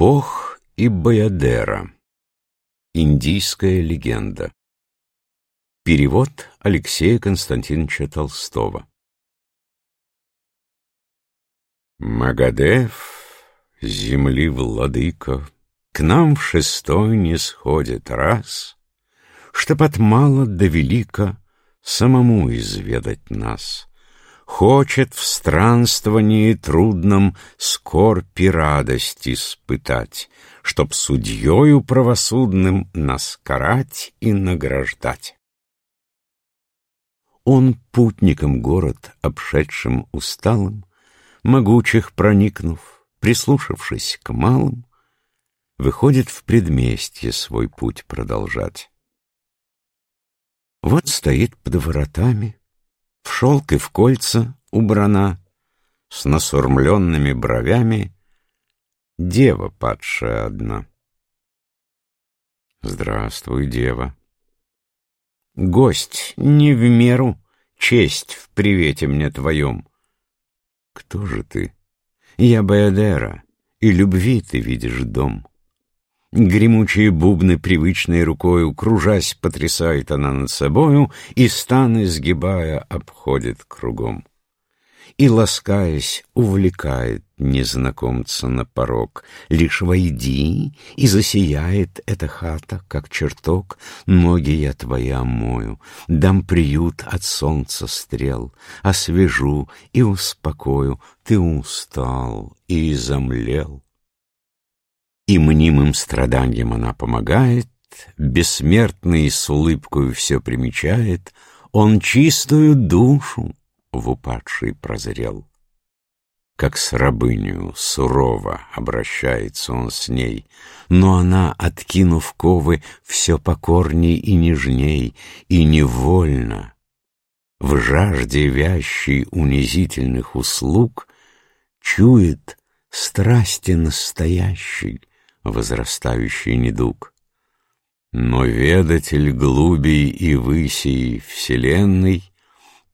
Бог и Баядера. Индийская легенда. Перевод Алексея Константиновича Толстого. Магадев, земли владыка, К нам в шестой не сходит раз, Чтоб от мала до велика Самому изведать нас. Хочет в странствовании трудном Скорбь и радость испытать, Чтоб судьею правосудным Нас карать и награждать. Он путником город, обшедшим усталым, Могучих проникнув, прислушавшись к малым, Выходит в предместье свой путь продолжать. Вот стоит под воротами в шелк и в кольца убрана, С насурмленными бровями Дева падшая одна. Здравствуй, дева. Гость не в меру, честь в привете мне твоем. Кто же ты? Я Баядера, и любви ты видишь дом. Гремучие бубны привычной рукою, Кружась, потрясает она над собою И, стан изгибая, обходит кругом. И, ласкаясь, увлекает незнакомца на порог. Лишь войди, и засияет эта хата, как чертог. Ноги я твои омою, дам приют от солнца стрел, Освежу и успокою, ты устал и изомлел. И мнимым страданиям она помогает, Бессмертный с улыбкою все примечает, Он чистую душу в упадшей прозрел. Как с рабынью сурово обращается он с ней, Но она, откинув ковы, все покорней и нежней, И невольно, в жажде вящей унизительных услуг, Чует страсти настоящей, возрастающий недуг. Но ведатель глубей и высей вселенной,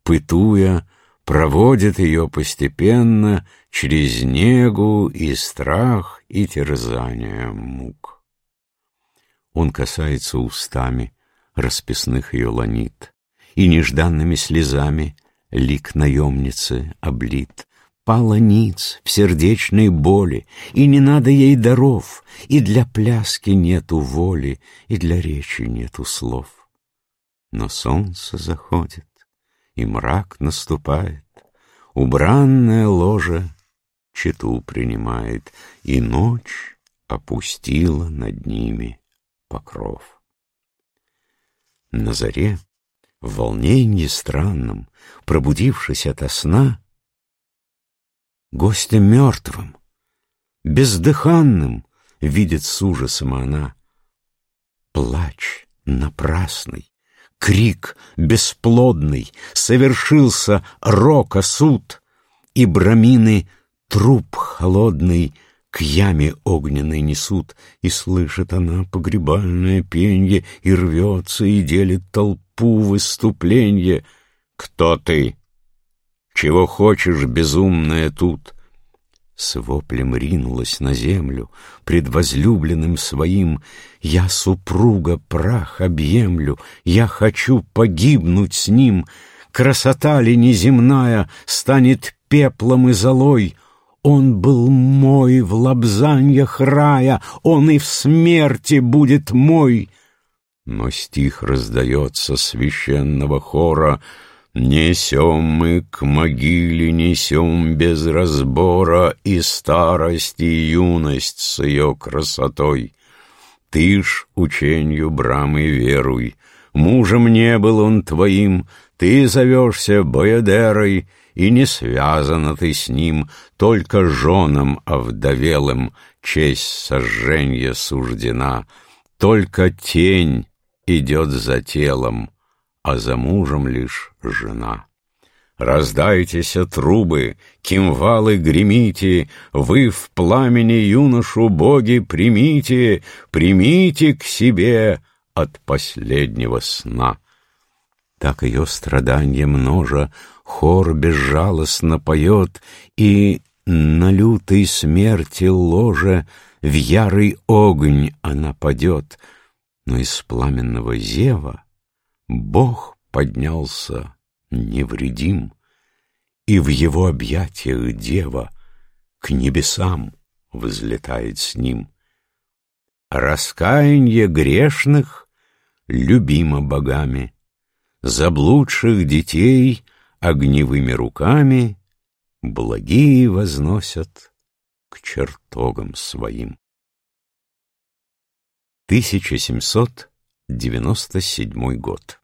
пытуя, проводит ее постепенно через негу и страх и терзание мук. Он касается устами расписных ее ланит, и нежданными слезами лик наемницы облит, пала ниц в сердечной боли, И не надо ей даров, и для пляски нету воли, И для речи нету слов. Но солнце заходит, и мрак наступает, Убранное ложе чету принимает, И ночь опустила над ними покров. На заре, в волнении странном, Пробудившись ото сна, Гостя мертвым, бездыханным Видит с ужасом она. Плач напрасный, крик бесплодный, Совершился рока суд, И брамины труп холодный К яме огненной несут, И слышит она погребальное пенье, И рвется, и делит толпу выступленье. «Кто ты?» Чего хочешь, безумная, тут? С воплем ринулась на землю, Пред возлюбленным своим. Я супруга прах объемлю, Я хочу погибнуть с ним. Красота ли неземная Станет пеплом и золой? Он был мой в лобзаньях рая, Он и в смерти будет мой. Но стих раздается священного хора — Несем мы к могиле, несем без разбора И старость, и юность с ее красотой. Ты ж ученью Брамы веруй, Мужем не был он твоим, Ты зовешься Боядерой, И не связана ты с ним, Только женам овдовелым Честь сожженья суждена, Только тень идет за телом, а за мужем лишь жена. Раздайтеся трубы, кимвалы гремите, Вы в пламени юношу боги примите, Примите к себе от последнего сна. Так ее страдания множа Хор безжалостно поет, И на лютой смерти ложе в ярый огонь она падет, но из пламенного зева Бог поднялся невредим, и в его объятиях дева к небесам взлетает с ним. Раскаяние грешных любимо богами, заблудших детей огневыми руками благие возносят к чертогам своим. 1797 год